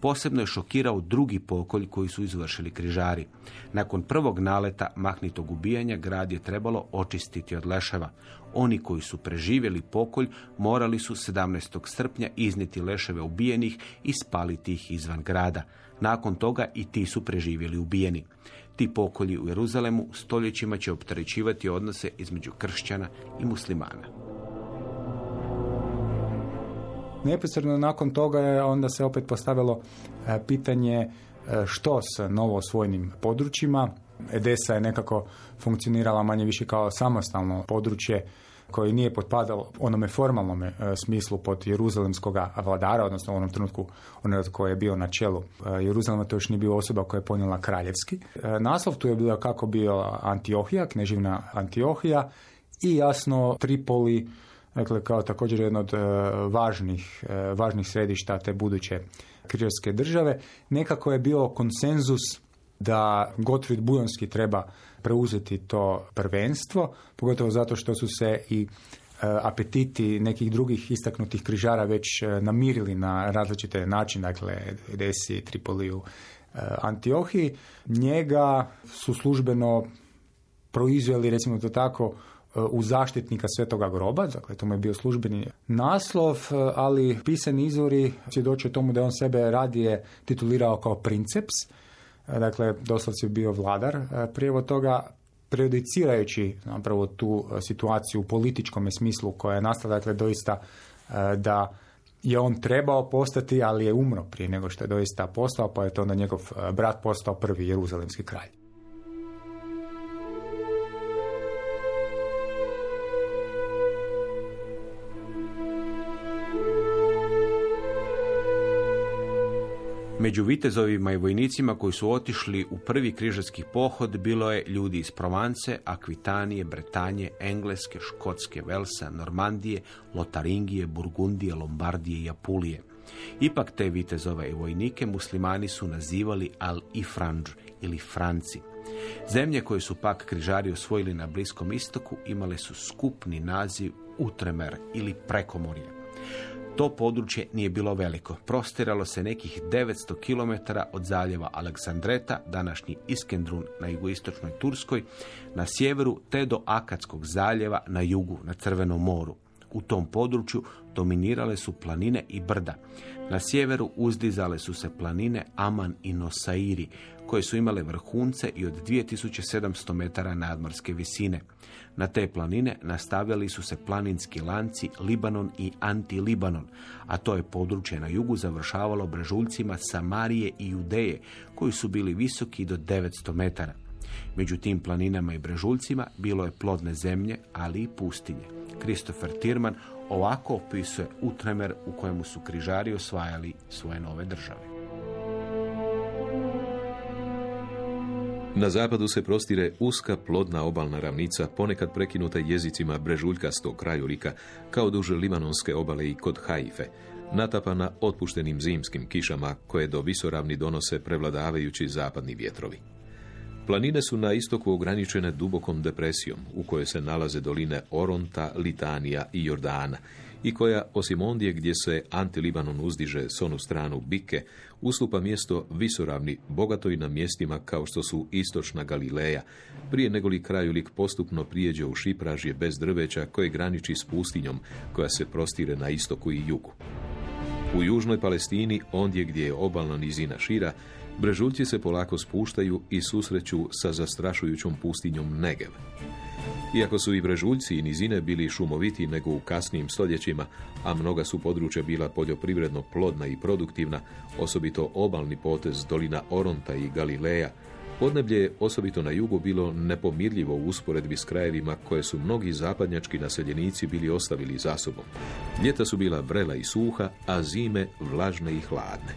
Posebno je šokirao drugi pokolj koji su izvršili križari. Nakon prvog naleta mahnitog ubijanja grad je trebalo očistiti od leševa. Oni koji su preživjeli pokolj morali su 17. srpnja izniti leševe ubijenih i spaliti ih izvan grada. Nakon toga i ti su preživjeli ubijeni. Ti pokolji u Jeruzalemu stoljećima će opterećivati odnose između kršćana i muslimana. Neposredno nakon toga je onda se opet postavilo e, pitanje e, što s novo osvojenim područjima. Edesa je nekako funkcionirala manje više kao samostalno područje koji nije potpadao onome formalnom e, smislu pod jeruzalemskog vladara, odnosno u onom trenutku onaj koji je bio na čelu e, Jeruzalema, to još nije bio osoba koja je ponijela kraljevski. E, naslov tu je bio kako bio Antiohija, kneživna Antiohija i jasno Tripoli, dakle kao također jedno od važnih, važnih središta te buduće križarske države. Nekako je bio konsenzus da Gotfrid Bujonski treba preuzeti to prvenstvo, pogotovo zato što su se i e, apetiti nekih drugih istaknutih križara već e, namirili na različite načine, dakle Desi, Tripoliju, e, Antiohiji. Njega su službeno proizveli, recimo to tako, u zaštitnika Svetoga groba, dakle to mu je bio službeni naslov, ali pisani izvori svjedoče tomu da on sebe radije titulirao kao princeps, dakle doslovce je bio vladar. E, prije toga prejudicirajući zapravo tu e, situaciju u političkom smislu koja je nastala, dakle doista e, da je on trebao postati, ali je umro prije nego što je doista postao, pa je to onda njegov brat postao prvi jeruzalemski kralj. Među vitezovima i vojnicima koji su otišli u prvi križarski pohod bilo je ljudi iz Provance, Akvitanije, Bretanje, Engleske, Škotske, Velsa, Normandije, Lotaringije, Burgundije, Lombardije i Apulije. Ipak te vitezove i vojnike muslimani su nazivali al-Ifranđ ili Franci. Zemlje koje su pak križari osvojili na Bliskom istoku imale su skupni naziv Utremer ili Prekomorje. To područje nije bilo veliko. Prostiralo se nekih 900 km od zaljeva Aleksandreta, današnji Iskendrun na jugoistočnoj Turskoj, na sjeveru te do Akatskog zaljeva na jugu, na Crvenom moru. U tom području dominirale su planine i brda. Na sjeveru uzdizale su se planine Aman i Nosairi, koje su imale vrhunce i od 2700 metara nadmorske visine. Na te planine nastavljali su se planinski lanci Libanon i Anti-Libanon, a to je područje na jugu završavalo brežuljcima Samarije i Judeje, koji su bili visoki do 900 metara. Među tim planinama i brežuljcima bilo je plodne zemlje, ali i pustinje. Christopher Tirman ovako opisuje Utremer u kojemu su križari osvajali svoje nove države. Na zapadu se prostire uska plodna obalna ravnica, ponekad prekinuta jezicima brežuljkastog krajolika, kao duže limanonske obale i kod Haife, natapana otpuštenim zimskim kišama koje do visoravni donose prevladavajući zapadni vjetrovi. Planine su na istoku ograničene dubokom depresijom, u kojoj se nalaze doline Oronta, Litanija i Jordana, i koja, osim ondje gdje se Antilibanon uzdiže s onu stranu Bike, uslupa mjesto visoravni, bogato i na mjestima kao što su istočna Galileja, prije negoli krajulik postupno prijeđe u šipražje bez drveća koje graniči s pustinjom koja se prostire na istoku i jugu. U južnoj Palestini, ondje gdje je obalna nizina šira, brežuljci se polako spuštaju i susreću sa zastrašujućom pustinjom Negev. Iako su i brežuljci i nizine bili šumoviti nego u kasnijim stoljećima, a mnoga su područja bila poljoprivredno plodna i produktivna, osobito obalni potez dolina Oronta i Galileja, Podneblje je osobito na jugu bilo nepomirljivo u usporedbi s krajevima koje su mnogi zapadnjački naseljenici bili ostavili za sobom. Ljeta su bila vrela i suha, a zime vlažne i hladne.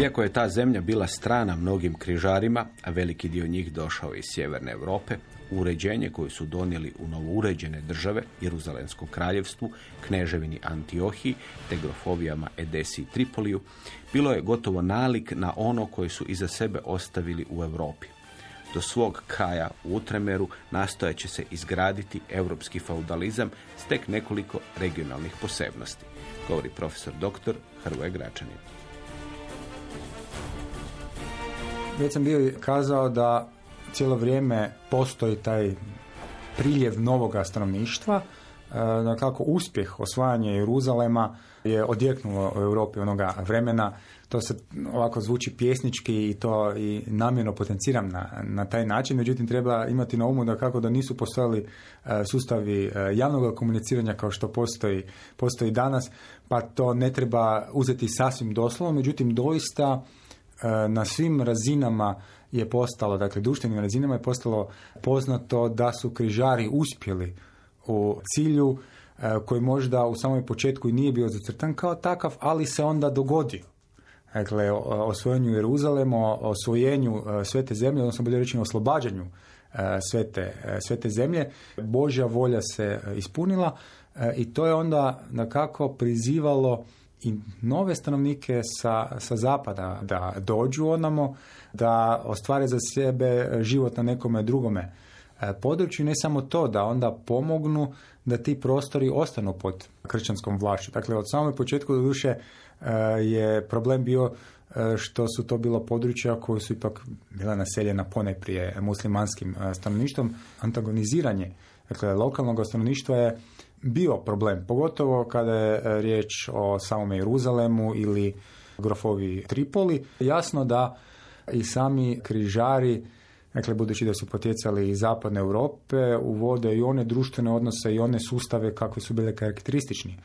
Iako je ta zemlja bila strana mnogim križarima, a veliki dio njih došao iz sjeverne Europe, uređenje koje su donijeli u novouređene države, Jeruzalemskom kraljevstvu, kneževini Antiohiji, te grofovijama Edesi i Tripoliju, bilo je gotovo nalik na ono koje su iza sebe ostavili u Europi. Do svog kraja u Utremeru nastojeće se izgraditi europski feudalizam s tek nekoliko regionalnih posebnosti, govori profesor dr. Hrvoje Gračanin. Već sam bio kazao da cijelo vrijeme postoji taj priljev novoga stanovništva, e, kako uspjeh osvajanja Jeruzalema je odjeknulo u Europi onoga vremena. To se ovako zvuči pjesnički i to i namjerno potenciram na, na taj način. Međutim, treba imati na umu da kako da nisu postojali e, sustavi e, javnog komuniciranja kao što postoji, postoji danas, pa to ne treba uzeti sasvim doslovno. Međutim, doista na svim razinama je postalo, dakle društvenim razinama je postalo poznato da su križari uspjeli u cilju e, koji možda u samom početku i nije bio zacrtan kao takav, ali se onda dogodio. Dakle, osvojenju Jeruzalema, osvojenju e, svete zemlje, odnosno bolje rečeno oslobađanju e, svete, svete zemlje, Božja volja se ispunila i to je onda nekako prizivalo i nove stanovnike sa, sa zapada da dođu onamo, da ostvare za sebe život na nekome drugome e, području. Ne samo to, da onda pomognu da ti prostori ostanu pod kršćanskom vlašću. Dakle, od samog početku do duše e, je problem bio e, što su to bilo područja koje su ipak bila naseljena poneprije muslimanskim stanovništvom. Antagoniziranje dakle, lokalnog stanovništva je bio problem, pogotovo kada je riječ o samome Jeruzalemu ili grofovi Tripoli. Jasno da i sami križari, dakle budući da su potjecali iz zapadne Europe, uvode i one društvene odnose i one sustave kakve su bile karakteristični e,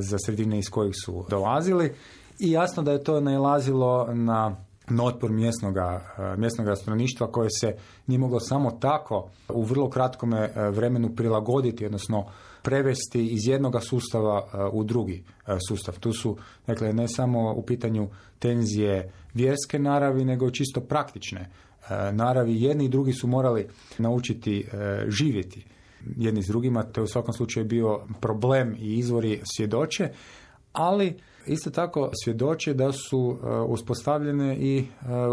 za sredine iz kojih su dolazili i jasno da je to nailazilo na otpor mjesnoga, e, mjesnoga stanovništva koje se nije moglo samo tako u vrlo kratkome e, vremenu prilagoditi, odnosno prevesti iz jednog sustava e, u drugi sustav. Tu su, dakle, ne samo u pitanju tenzije vjerske naravi, nego čisto praktične naravi. Jedni i drugi su morali naučiti živjeti jedni s drugima. To je u svakom slučaju bio problem i izvori svjedoče, ali Isto tako svjedoče da su e, uspostavljene i e,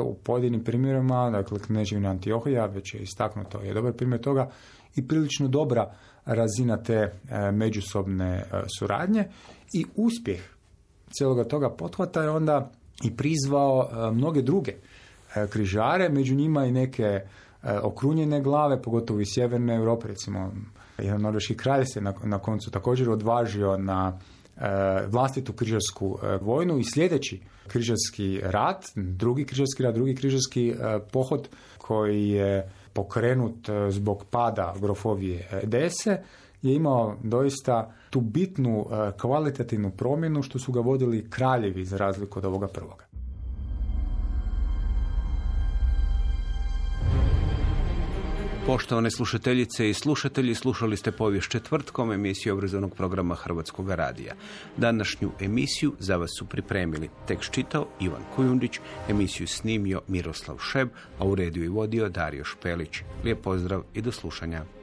u pojedinim primjerima, dakle kneževina Antiohija, već je istaknuto, je dobar primjer toga i prilično dobra razina te e, međusobne suradnje. I uspjeh cijeloga toga pothvata je onda i prizvao mnoge druge križare, među njima i neke okrunjene glave, pogotovo iz sjeverne Europe, recimo jedan norveški kralj se na, na koncu također odvažio na vlastitu križarsku e, vojnu i sljedeći križarski rat, drugi križarski rat, drugi križarski e, pohod koji je pokrenut zbog pada grofovije Dese je imao doista tu bitnu kvalitativnu promjenu što su ga vodili kraljevi za razliku od ovoga prvoga. Poštovane slušateljice i slušatelji, slušali ste povijest četvrtkom emisiju obrazovnog programa Hrvatskog radija. Današnju emisiju za vas su pripremili tekst čitao Ivan Kujundić, emisiju snimio Miroslav Šeb, a u rediju i vodio Dario Špelić. Lijep pozdrav i do slušanja.